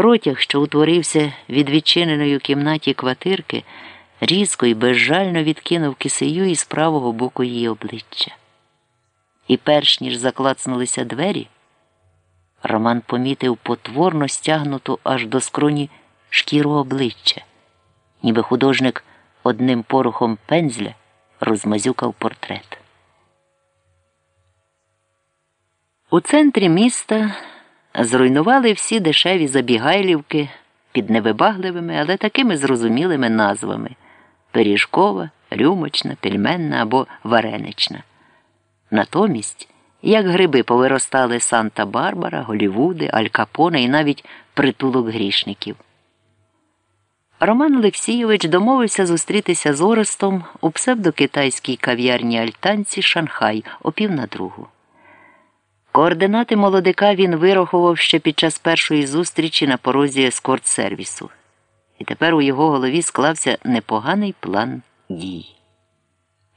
Протяг, що утворився від відчиненої кімнаті квартирки, різко і безжально відкинув кисею із правого боку її обличчя. І перш ніж заклацнулися двері, Роман помітив потворно стягнуту аж до скроні шкіру обличчя, ніби художник одним порохом пензля розмазюкав портрет. У центрі міста зруйнували всі дешеві забігайлівки під невибагливими, але такими зрозумілими назвами пиріжкова, рюмочна, пельменна або варенична. Натомість, як гриби повиростали Санта-Барбара, Голівуди, Алькапоне і навіть притулок грішників. Роман Олексійович домовився зустрітися з Орестом у псевдокитайській кав'ярні Альтанці Шанхай о пів на другу. Координати молодика він вирахував ще під час першої зустрічі на порозі ескорт сервісу, і тепер у його голові склався непоганий план дій.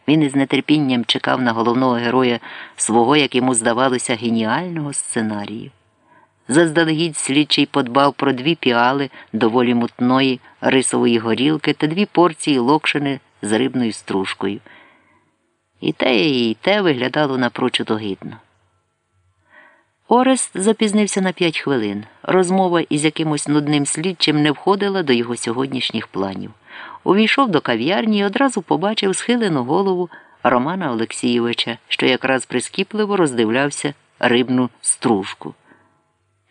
Він із нетерпінням чекав на головного героя свого, як йому здавалося, геніального сценарію. Заздалегідь слідчий подбав про дві піали доволі мутної рисової горілки та дві порції локшини з рибною стружкою. І те, і те виглядало напрочуд огидно. Орест запізнився на п'ять хвилин. Розмова із якимось нудним слідчим не входила до його сьогоднішніх планів. Увійшов до кав'ярні і одразу побачив схилену голову Романа Олексійовича, що якраз прискіпливо роздивлявся рибну стружку.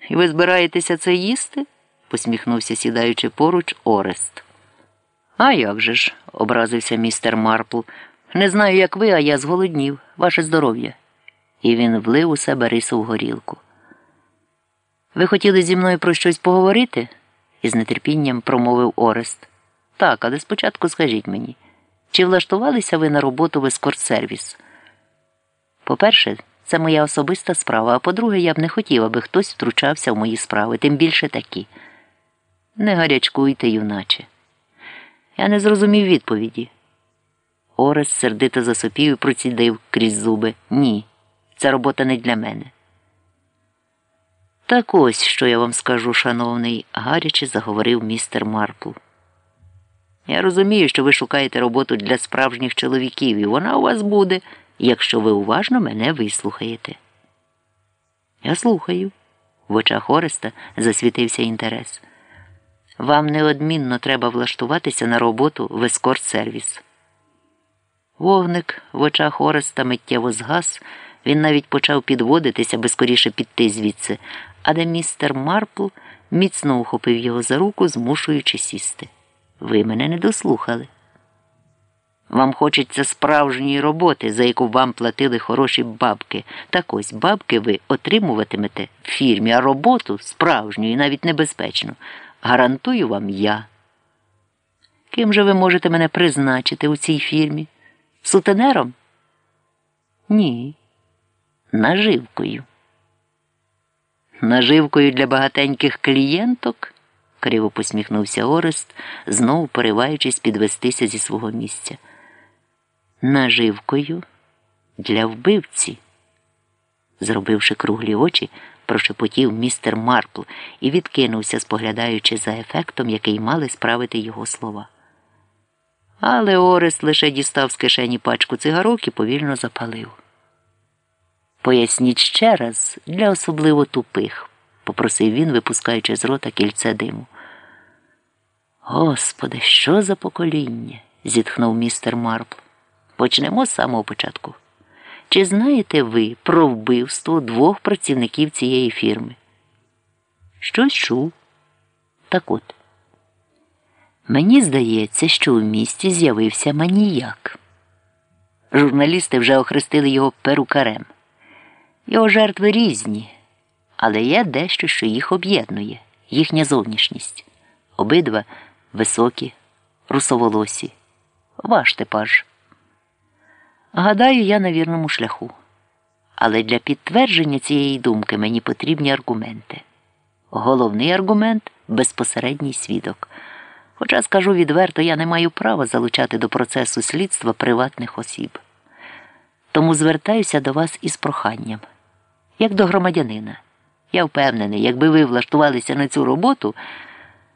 І ви збираєтеся це їсти? посміхнувся, сідаючи поруч, Орест. А як же ж, образився містер Марпл. Не знаю, як ви, а я зголоднів. Ваше здоров'я і він влив у себе рису в горілку. Ви хотіли зі мною про щось поговорити? із нетерпінням промовив Орест. Так, але спочатку скажіть мені, чи влаштувалися ви на роботу в ескорт-сервіс? По-перше, це моя особиста справа, а по-друге, я б не хотів, аби хтось втручався в мої справи, тим більше такі. Не гарячкуйте, юначе. Я не зрозумів відповіді. Орест сердито засопів і процідив крізь зуби. Ні. Ця робота не для мене. Так ось що я вам скажу, шановний, гаряче заговорив містер Марпл. Я розумію, що ви шукаєте роботу для справжніх чоловіків, і вона у вас буде, якщо ви уважно мене вислухаєте. Я слухаю. В очах Ореста засвітився інтерес. Вам неодмінно треба влаштуватися на роботу в ескорт сервіс. Вогник в очах Ореста миттєво згас. Він навіть почав підводитися, аби скоріше піти звідси, але містер Марпл міцно ухопив його за руку, змушуючи сісти. Ви мене не дослухали. Вам хочеться справжньої роботи, за яку вам платили хороші бабки. Так ось бабки ви отримуватимете в фірмі, а роботу справжню і навіть небезпечну. Гарантую вам я. Ким же ви можете мене призначити у цій фірмі? Сутенером? Ні наживкою. Наживкою для багатеньких клієнток? криво посміхнувся Орест, знову пориваючись підвестися зі свого місця. Наживкою для вбивці. Зробивши круглі очі, прошепотів містер Марпл і відкинувся, споглядаючи за ефектом, який мали справити його слова. Але Орест лише дістав з кишені пачку цигарок і повільно запалив. Поясніть ще раз для особливо тупих, попросив він, випускаючи з рота кільце диму. Господи, що за покоління? зітхнув містер Марпл. Почнемо з самого початку. Чи знаєте ви про вбивство двох працівників цієї фірми? Щось чув. Так от. Мені здається, що у місті з'явився маніяк. Журналісти вже охрестили його перукарем. Його жертви різні, але є дещо, що їх об'єднує, їхня зовнішність. Обидва високі, русоволосі, ваш типаж. Гадаю, я на вірному шляху. Але для підтвердження цієї думки мені потрібні аргументи. Головний аргумент безпосередній свідок. Хоча скажу відверто, я не маю права залучати до процесу слідства приватних осіб. Тому звертаюся до вас із проханням, як до громадянина. Я впевнений, якби ви влаштувалися на цю роботу.